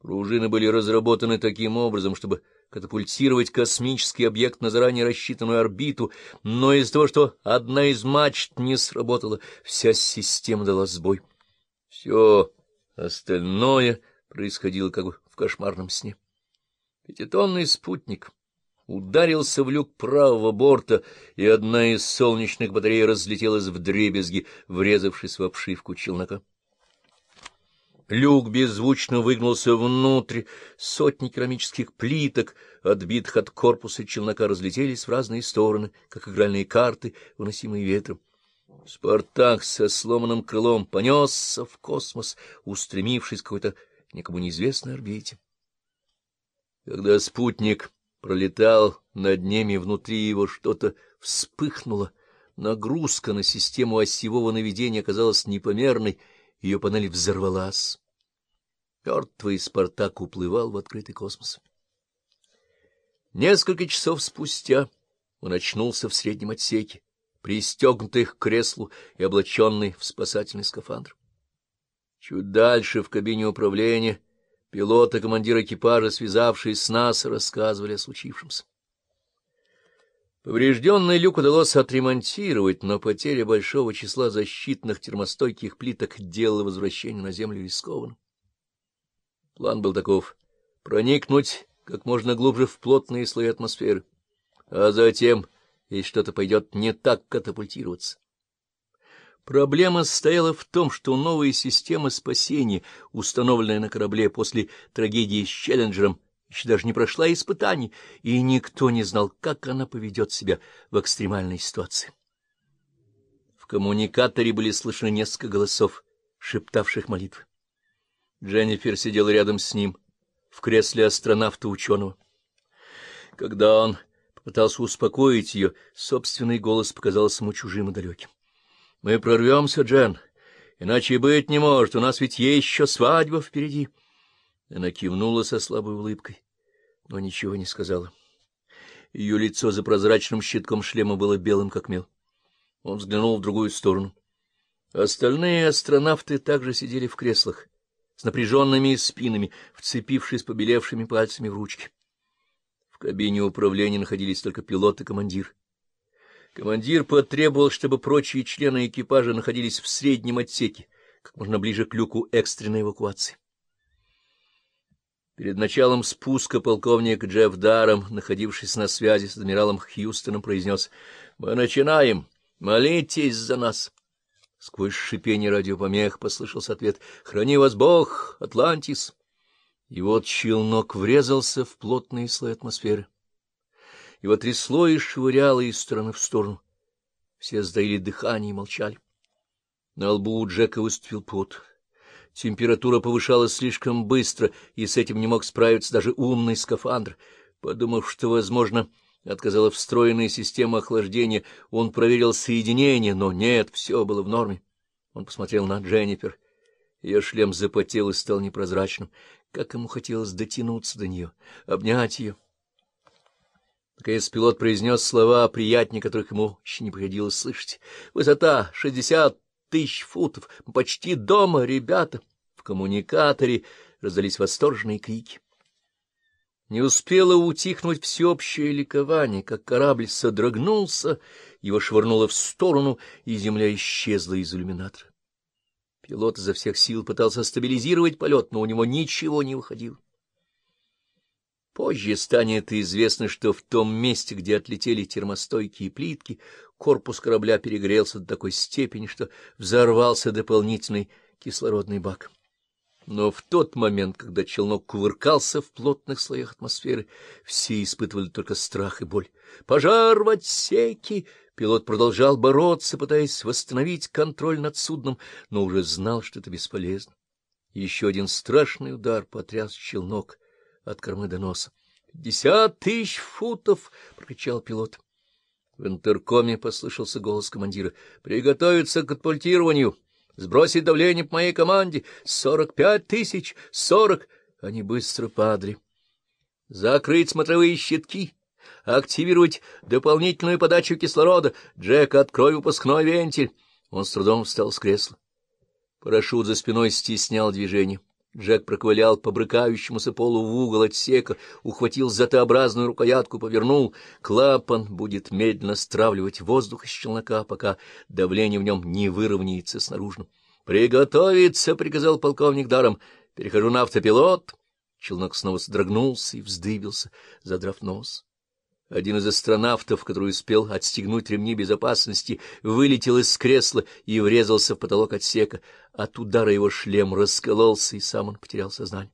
Пружины были разработаны таким образом, чтобы катапультировать космический объект на заранее рассчитанную орбиту, но из-за того, что одна из мачт не сработала, вся система дала сбой. Все остальное происходило как бы в кошмарном сне. Пятитонный спутник ударился в люк правого борта, и одна из солнечных батарей разлетелась в дребезги, врезавшись в обшивку челнока. Люк беззвучно выгнулся внутрь, сотни керамических плиток, отбитых от корпуса челнока, разлетелись в разные стороны, как игральные карты, выносимые ветром. Спартак со сломанным крылом понесся в космос, устремившись к какой-то никому неизвестной орбите. Когда спутник пролетал над ними, внутри его что-то вспыхнуло, нагрузка на систему осевого наведения оказалась непомерной, ее панель взорвалась. Мертвый Спартак уплывал в открытый космос. Несколько часов спустя он очнулся в среднем отсеке, пристегнутый к креслу и облаченный в спасательный скафандр. Чуть дальше, в кабине управления, пилот и командир экипажа, связавшись с нас, рассказывали о случившемся. Поврежденный люк удалось отремонтировать, но потеря большого числа защитных термостойких плиток делала возвращение на Землю рискованным. План был таков — проникнуть как можно глубже в плотные слои атмосферы, а затем, если что-то пойдет не так, катапультироваться. Проблема состояла в том, что новая система спасения, установленная на корабле после трагедии с Челленджером, еще даже не прошла испытаний, и никто не знал, как она поведет себя в экстремальной ситуации. В коммуникаторе были слышны несколько голосов, шептавших молитвы. Дженнифер сидела рядом с ним, в кресле астронавта-ученого. Когда он попытался успокоить ее, собственный голос показался ему чужим и далеким. — Мы прорвемся, Джен, иначе и быть не может, у нас ведь есть еще свадьба впереди. — она кивнула со слабой улыбкой, но ничего не сказала. Ее лицо за прозрачным щитком шлема было белым, как мел. Он взглянул в другую сторону. Остальные астронавты также сидели в креслах, с напряженными спинами, вцепившись побелевшими пальцами в ручки. В кабине управления находились только пилот и командир. Командир потребовал, чтобы прочие члены экипажа находились в среднем отсеке, как можно ближе к люку экстренной эвакуации. Перед началом спуска полковник Джефф Даром, находившись на связи с адмиралом Хьюстоном, произнес «Мы начинаем! Молитесь за нас!» Сквозь шипение радиопомех послышался ответ «Храни вас Бог, Атлантис!» И вот челнок врезался в плотные слои атмосферы. Его трясло и швыряло из стороны в сторону. Все сдаили дыхание и молчали. На лбу у Джека выступил пот. Температура повышалась слишком быстро, и с этим не мог справиться даже умный скафандр. Подумав, что, возможно, отказала встроенная система охлаждения, он проверил соединение, но нет, все было в норме. Он посмотрел на Дженнифер. Ее шлем запотел и стал непрозрачным. Как ему хотелось дотянуться до нее, обнять ее. Наконец пилот произнес слова, приятнее которых ему еще не приходилось слышать. «Высота шестьдесят тысяч футов. Почти дома, ребята. В коммуникаторе раздались восторженные крики. Не успело утихнуть всеобщее ликование, как корабль содрогнулся, его швырнуло в сторону, и земля исчезла из иллюминатора. Пилот изо всех сил пытался стабилизировать полет, но у него ничего не выходило. Позже станет известно, что в том месте, где отлетели термостойкие плитки, корпус корабля перегрелся до такой степени, что взорвался дополнительный кислородный бак. Но в тот момент, когда челнок кувыркался в плотных слоях атмосферы, все испытывали только страх и боль. «Пожар в отсеке!» Пилот продолжал бороться, пытаясь восстановить контроль над судном, но уже знал, что это бесполезно. Еще один страшный удар потряс челнок — от кормы до носа. — Пятьдесят тысяч футов! — прокричал пилот. В интеркоме послышался голос командира. — Приготовиться к отпультированию! Сбросить давление по моей команде! Сорок пять тысяч! Сорок! Они быстро падали. — Закрыть смотровые щитки! Активировать дополнительную подачу кислорода! Джек, открой выпускной вентиль! Он с трудом встал с кресла. Парашют за спиной стеснял движение. Джек проковылял по брыкающемуся полу в угол отсека, ухватил за рукоятку, повернул. Клапан будет медленно стравливать воздух из челнока, пока давление в нем не выровняется с наружным. — Приготовиться! — приказал полковник даром. — Перехожу на автопилот. Челнок снова содрогнулся и вздыбился, задрав нос. Один из астронавтов, который успел отстегнуть ремни безопасности, вылетел из кресла и врезался в потолок отсека. От удара его шлем раскололся, и сам он потерял сознание.